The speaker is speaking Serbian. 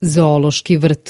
zoološki vrt.